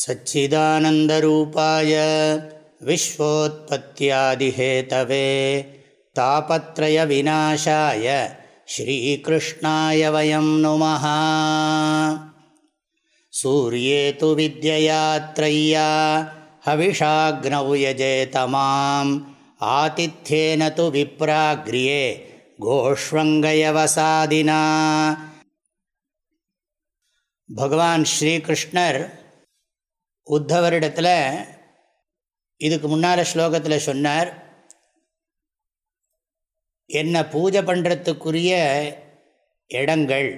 सच्चिदानन्दरूपाय विश्वोत्पत्त्यादिहेतवे तापत्रयविनाशाय श्रीकृष्णाय वयं नुमः सूर्ये तु विद्ययात्रय्या हविषाग्नौ यजेतमाम् आतिथ्येन तु विप्राग्र्ये गोष्वङ्गयवसादिना பகவான் ஸ்ரீகிருஷ்ணர் உத்தவரிடத்தில் இதுக்கு முன்னால் ஸ்லோகத்தில் சொன்னார் என்ன பூஜை பண்ணுறதுக்குரிய இடங்கள்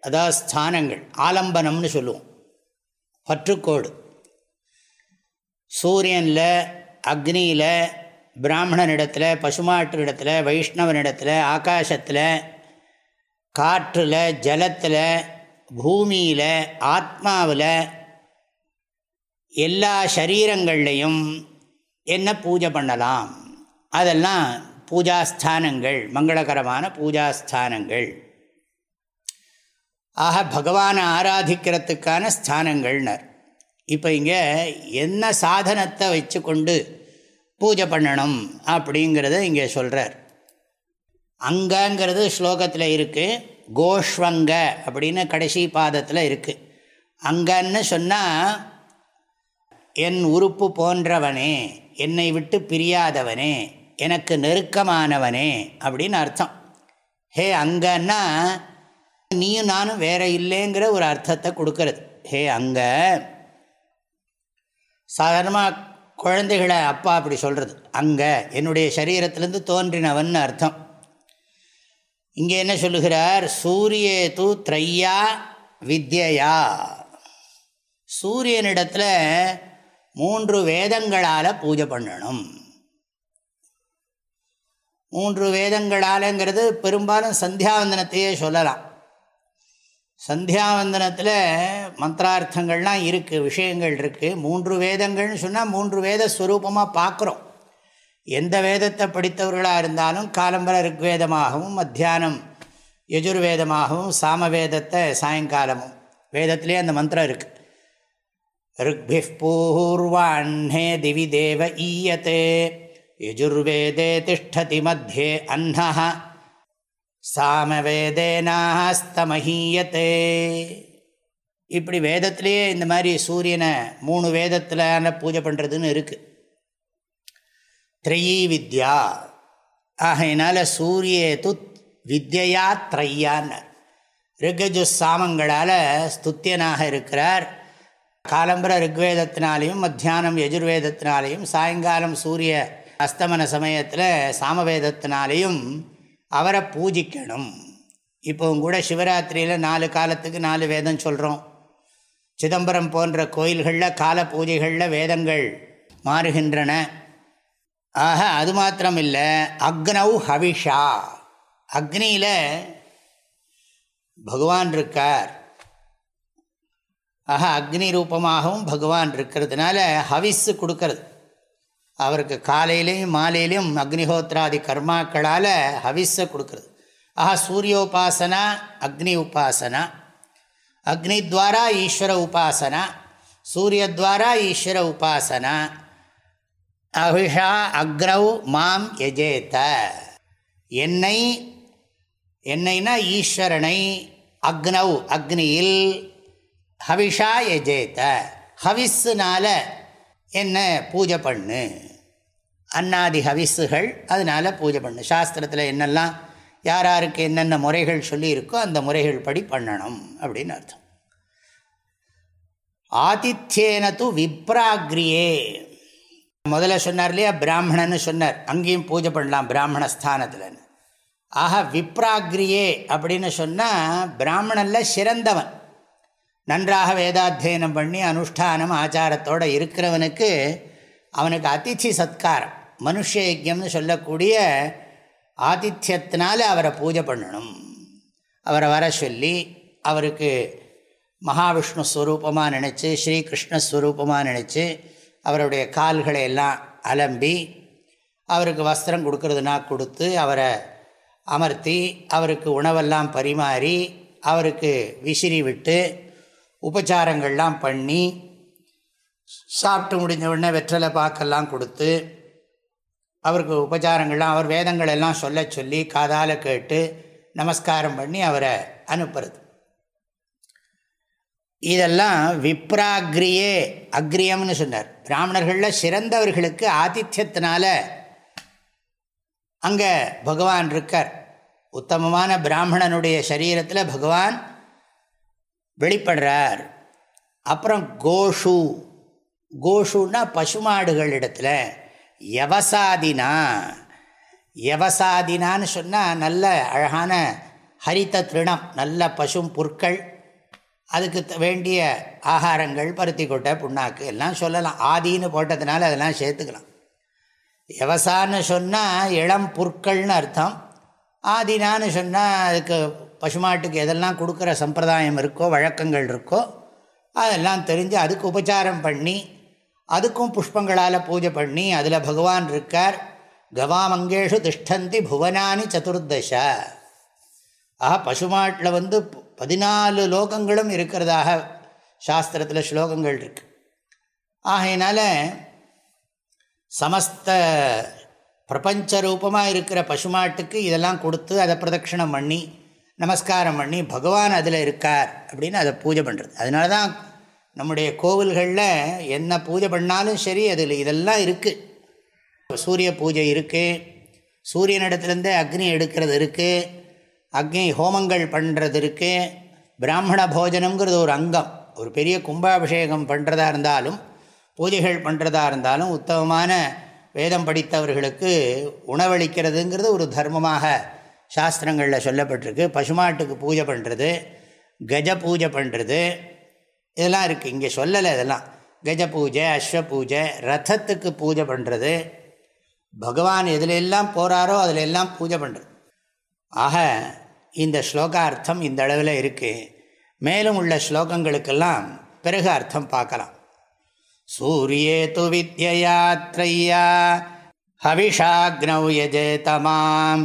அதாவது ஸ்தானங்கள் ஆலம்பனம்னு சொல்லுவோம் பற்றுக்கோடு. சூரியனில் அக்னியில் பிராமணனிடத்தில் பசுமாட்டினிடத்தில் வைஷ்ணவனிடத்தில் ஆகாசத்தில் காற்றில் ஜலத்தில் பூமியில் ஆத்மாவில் எல்லா சரீரங்கள்லையும் என்ன பூஜை பண்ணலாம்? அதெல்லாம் பூஜாஸ்தானங்கள் மங்களகரமான பூஜாஸ்தானங்கள். ஆக பகவானை ஆராதிக்கிறதுக்கான ஸ்தானங்கள்னர். இப்போ இங்கே என்ன சாதனத்தை வச்சு கொண்டு பூஜை பண்ணணும் அப்படிங்கிறத இங்கே சொல்கிறார் அங்கங்கிறது ஸ்லோகத்தில் இருக்குது கோஷ்வங்க அப்படின்னு கடைசி பாதத்தில் இருக்குது அங்கன்னு சொன்னால் என் உறுப்பு போன்றவனே என்னை விட்டு பிரியாதவனே எனக்கு நெருக்கமானவனே அப்படின்னு அர்த்தம். ஹே அங்கன்னா நீயும் நானும் வேற இல்லைங்கிற ஒரு அர்த்தத்தை கொடுக்கறது. ஹே அங்க சாதாரணமாக குழந்தைகளை அப்பா அப்படி சொல்கிறது அங்கே என்னுடைய சரீரத்திலேருந்து தோன்றினவன் அர்த்தம். இங்கே என்ன சொல்லுகிறார்? சூரியே தூ த்ரையா வித்யா சூரியனிடத்தில் மூன்று வேதங்களால் பூஜை பண்ணணும். மூன்று வேதங்களாலங்கிறது பெரும்பாலும் சந்தியாவந்தனத்தையே சொல்லலாம். சந்தியாவந்தனத்தில் மந்திரார்த்தங்கள்லாம் இருக்குது விஷயங்கள் இருக்குது மூன்று வேதங்கள்னு சொன்னால் மூன்று வேத ஸ்வரூபமாக பார்க்குறோம் எந்த வேதத்தை படித்தவர்களாக இருந்தாலும் காலம்பர ருக்வேதமாகவும் மத்தியானம் யஜுர்வேதமாகவும் சாமவேதத்தை சாயங்காலமும். வேதத்திலே அந்த மந்திரம் இருக்குது ருக்பி பூர்வாண்ணே திவி தேவ ஈயத்தே யஜுர்வேதே திஷ்டதி மத்தியே அன்னஹ சாமவேதேனாஸ்தமஹீயத்தே இப்படி வேதத்திலேயே இந்த மாதிரி சூரியனை மூணு வேதத்தில் பூஜை பண்ணுறதுன்னு இருக்குது த்ரையீ வித்யா. ஆகையினால சூரியேது வித்யா த்ரையான்னு ரிகஜு சாமங்களால் ஸ்துத்தியனாக இருக்கிறார். காலம்பர ரிக்வேதத்தினாலையும் மத்தியானம் யஜுர்வேதத்தினாலையும் சாயங்காலம் சூரிய அஸ்தமன சமயத்தில் சாமவேதத்தினாலையும் அவரை பூஜிக்கணும். இப்போவும் கூட சிவராத்திரியில் நாலு காலத்துக்கு நாலு வேதம் சொல்கிறோம் சிதம்பரம் போன்ற கோயில்களில் கால பூஜைகளில் வேதங்கள் மாறுகின்றன. ஆக அது மாத்திரம் இல்லை அக்னௌ ஹவிஷா. அக்னியில் பகவான் இருக்கார். ஆக அக்னி ரூபமாகவும் பகவான் இருக்கிறதுனால ஹவிஸு கொடுக்கறது. அவருக்கு காலையிலையும் மாலையிலையும் அக்னிஹோத்ராதி கர்மாக்களால் ஹவிஸை கொடுக்கறது. ஆஹா சூரியோபாசனா அக்னி உபாசனா. அக்னித்வாரா ஈஸ்வர உபாசனா. சூரியத்வாரா ஈஸ்வர உபாசனா. அவிஷா அக்ரவ் மாம் எஜேத்த என்னை என்னைனா ஈஸ்வரனை அக்னவ் அக்னியில் ஹவிஷா எஜேத்த ஹவிஸ்ஸுனால என்ன பூஜை பண்ணு? அன்னாதி ஹவிஸுகள் அதனால் பூஜை பண்ணு. சாஸ்திரத்தில் என்னெல்லாம் யார் யாருக்கு என்னென்ன முறைகள் சொல்லியிருக்கோ அந்த முறைகள் படி பண்ணணும் அப்படின்னு அர்த்தம். ஆதித்யேனது விப்ராக்ரியே. முதல்ல சொன்னார் இல்லையா பிராமணன்னு சொன்னார். அங்கேயும் பூஜை பண்ணலாம் பிராமண ஸ்தானத்தில் ஆக விப்ராக்ரியே அப்படின்னு சொன்னால் பிராமணனில் சிறந்தவன். நன்றாக வேதாத்தியனம் பண்ணி அனுஷ்டானம் ஆச்சாரத்தோடு இருக்கிறவனுக்கு அவனுக்கு அதிச்சி சத்காரம் மனுஷ யஜ்யம்னு சொல்லக்கூடிய ஆதித்யத்தினால அவரை பூஜை பண்ணணும். அவரை வர சொல்லி அவருக்கு மகாவிஷ்ணு ஸ்வரூபமாக நினச்சி ஸ்ரீகிருஷ்ணஸ்வரூபமாக நினச்சி அவருடைய கால்களை எல்லாம் அலம்பி அவருக்கு வஸ்திரம் கொடுக்கறதுனா கொடுத்து அவரை அமர்த்தி அவருக்கு உணவெல்லாம் பரிமாறி அவருக்கு விசிறி விட்டு உபச்சாரங்கள்லாம் பண்ணி சாப்பிட்டு முடிஞ்ச உடனே வெற்றலை பாக்கெல்லாம் கொடுத்து அவருக்கு உபச்சாரங்கள்லாம் அவர் வேதங்கள் எல்லாம் சொல்ல சொல்லி காதால் கேட்டு நமஸ்காரம் பண்ணி அவரை அனுப்புறது. இதெல்லாம் விப்ராக்ரியே அக்ரியம்னு சொன்னார். பிராமணர்களில் சிறந்தவர்களுக்கு ஆதித்யத்தினால அங்கே பகவான் இருக்கார். உத்தமமான பிராமணனுடைய சரீரத்தில் பகவான் வெளிப்படுறார். அப்புறம் கோஷு. கோஷுன்னா பசுமாடுகள் இடத்துல. யவசாதினா. யவசாதினான்னு சொன்னால் நல்ல அழகான ஹரித்த திருணம் நல்ல பசும் புற்கள் அதுக்கு வேண்டிய ஆகாரங்கள் பருத்தி கொட்டை புண்ணாக்கு எல்லாம் சொல்லலாம். ஆதின்னு போட்டதுனால அதெல்லாம் சேர்த்துக்கலாம். யவசான்னு சொன்னால் இளம் புற்கள்னு அர்த்தம். ஆதினான்னு சொன்னால் அதுக்கு பசுமாட்டுக்கு எதெல்லாம் கொடுக்குற சம்பிரதாயம் இருக்கோ வழக்கங்கள் இருக்கோ அதெல்லாம் தெரிஞ்சு அதுக்கு உபச்சாரம் பண்ணி அதுக்கும் புஷ்பங்களால் பூஜை பண்ணி அதில் பகவான் இருக்கார். கவாமங்கேஷு திஷ்டந்தி புவனானி சதுர்தச. ஆஹா பசுமாட்டில் வந்து பதினாலு லோகங்களும் இருக்கிறதாக சாஸ்திரத்தில் ஸ்லோகங்கள் இருக்கு. ஆகையினால சமஸ்த பிரபஞ்ச ரூபமாக இருக்கிற பசுமாட்டுக்கு இதெல்லாம் கொடுத்து அதை பிரதட்சிணம் பண்ணி நமஸ்காரம் பண்ணி பகவான் அதில் இருக்கார் அப்படின்னு அதை பூஜை பண்ணுறது அதனால தான் நம்முடைய கோவில்களில் என்ன பூஜை பண்ணாலும் சரி அதில் இதெல்லாம் இருக்குது சூரிய பூஜை இருக்குது சூரியனிடத்துலேருந்து அக்னி எடுக்கிறது இருக்குது அக்னி ஹோமங்கள் பண்ணுறது இருக்குது பிராமண போஜனங்கிறது ஒரு அங்கம். ஒரு பெரிய கும்பாபிஷேகம் பண்ணுறதா இருந்தாலும் பூஜைகள் பண்ணுறதா இருந்தாலும் உத்தமமான வேதம் படித்தவர்களுக்கு உணவளிக்கிறதுங்கிறது ஒரு தர்மமாக சாஸ்திரங்களில் சொல்லப்பட்டிருக்கு. பசுமாட்டுக்கு பூஜை பண்ணுறது கஜ பூஜை பண்ணுறது இதெல்லாம் இருக்குது இங்கே சொல்லலை இதெல்லாம். கஜ பூஜை அஸ்வ பூஜை ரதத்துக்கு பூஜை பண்ணுறது பகவான் எதில் எல்லாம் போகிறாரோ அதில் எல்லாம் பூஜை பண்ணுறது ஆக இந்த ஸ்லோகார்த்தம் இந்த அளவில் இருக்குது மேலும் உள்ள ஸ்லோகங்களுக்கெல்லாம் பிறகு அர்த்தம் பார்க்கலாம். சூரியே து வித்யாத்ரையா ஹவிஷாக்னௌ யஜேதமாம்.